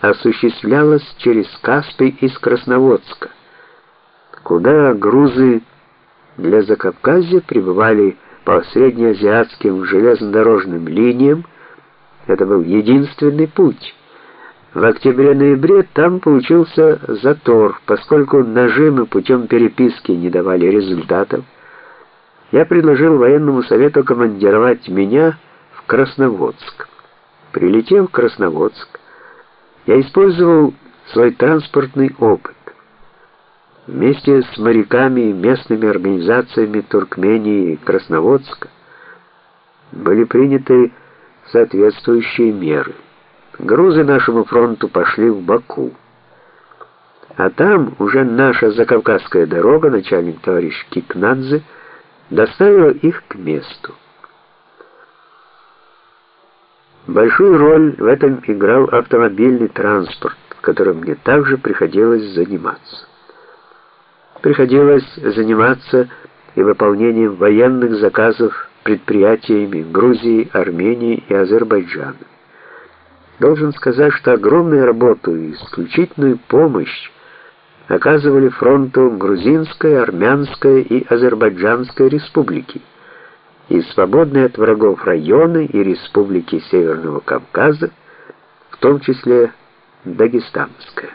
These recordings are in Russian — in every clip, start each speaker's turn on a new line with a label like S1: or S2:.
S1: осуществлялась через Каспий из Красноводска, куда грузы для Закавказья прибывали по среднеазиатским железнодорожным линиям. Это был единственный путь. В октябре-ноябре там получился затор, поскольку нажимы путем переписки не давали результатов. Я предложил военному совету командировать меня в Красноводск. Прилетев в Красноводск, я использовал свой транспортный опыт. Вместе с моряками и местными организациями Туркмении и Красноводска были приняты соответствующие меры. Грузы нашему фронту пошли в Баку. А там уже наша Закавказская дорога, начальник товарищ Кикнадзе, доставила их к месту. Большую роль в этом играл автомобильный транспорт, которым мне также приходилось заниматься. Приходилось заниматься и выполнением военных заказов предприятиями Грузии, Армении и Азербайджана. Должен сказать, что огромную работу и исключительную помощь оказывали фронту Грузинской, Армянской и Азербайджанской республики и свободные от врагов районы и республики Северного Кавказа, в том числе Дагестанская.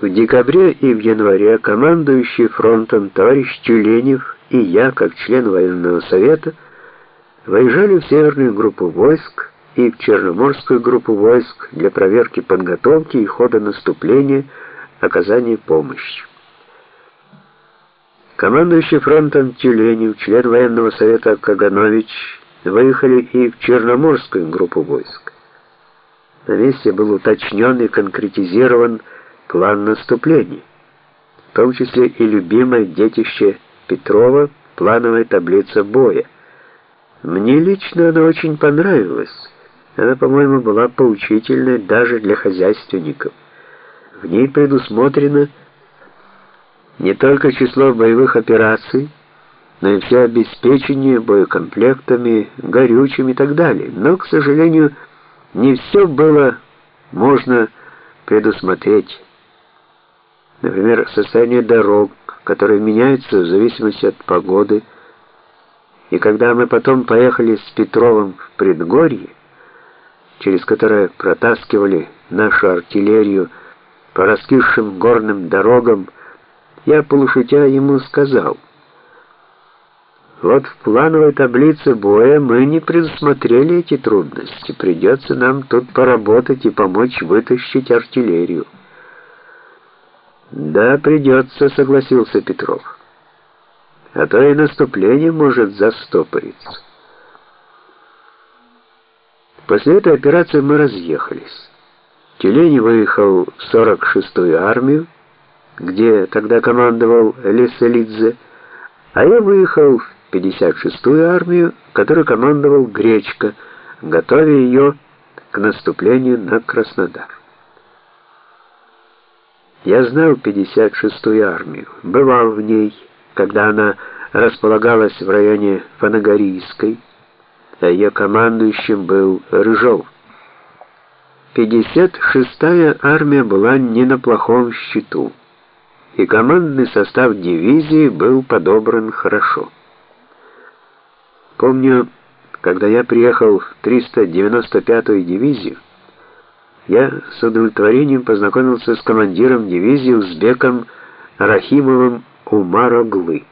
S1: В декабре и в январе командующий фронтом товарищ Тюленев и я, как член военного совета, выезжали в северную группу войск и в Черноморскую группу войск для проверки подготовки и хода наступления, оказания помощи. Командующий фронтом Тюленев, член военного совета Каганович, выехали и в Черноморскую группу войск. На месте был уточнен и конкретизирован план наступления, в том числе и любимое детище Петрова плановая таблица боя. Мне лично она очень понравилась. Она, по-моему, была поучительной даже для хозяйственников. В ней предусмотрено не только число боевых операций, но и все обеспечение боекомплектами, горючим и так далее. Но, к сожалению, не все было можно предусмотреть. Например, состояние дорог, которые меняются в зависимости от погоды. И когда мы потом поехали с Петровым в предгорье, через которое протаскивали нашу артиллерию по раскисшим горным дорогам, я полушутя ему сказал: "Вот в плановой таблице боя мы не предусмотрели эти трудности. Придется нам тут поработать и помочь вытащить артиллерию". "Да, придется», — согласился Петров. "А то и наступление может застопориться". После этой операции мы разъехались. Тюлень выехал в 46-ю армию, где тогда командовал Леселидзе, а я выехал в 56-ю армию, которой командовал Гречка, готовя ее к наступлению на Краснодар. Я знал 56-ю армию, бывал в ней, когда она располагалась в районе Фанагорийской, а ее командующим был Рыжов. 56-я армия была не на плохом счету, и командный состав дивизии был подобран хорошо. Помню, когда я приехал в 395-ю дивизию, я с удовлетворением познакомился с командиром дивизии узбеком Рахимовым Умароглы.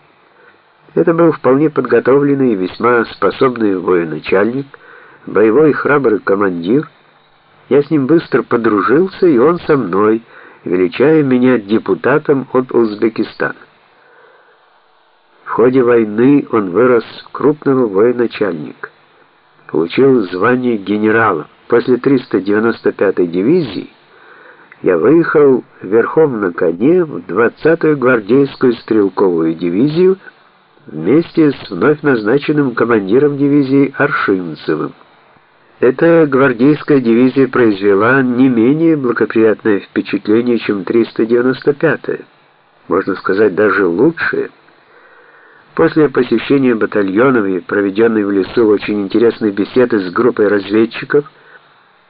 S1: Это был вполне подготовленный и весьма способный военачальник, боевой храбрый командир. Я с ним быстро подружился, и он со мной, величая меня депутатом от Узбекистана. В ходе войны он вырос в крупного военачальника, получил звание генерала. После 395-й дивизии я выехал верхом на коне в 20-ю гвардейскую стрелковую дивизию вместе с вновь назначенным командиром дивизии Аршинцевым. Эта гвардейская дивизия произвела не менее благоприятное впечатление, чем 395-я, можно сказать, даже лучшее. После посещения батальонов и проведенной в лесу очень интересной беседы с группой разведчиков,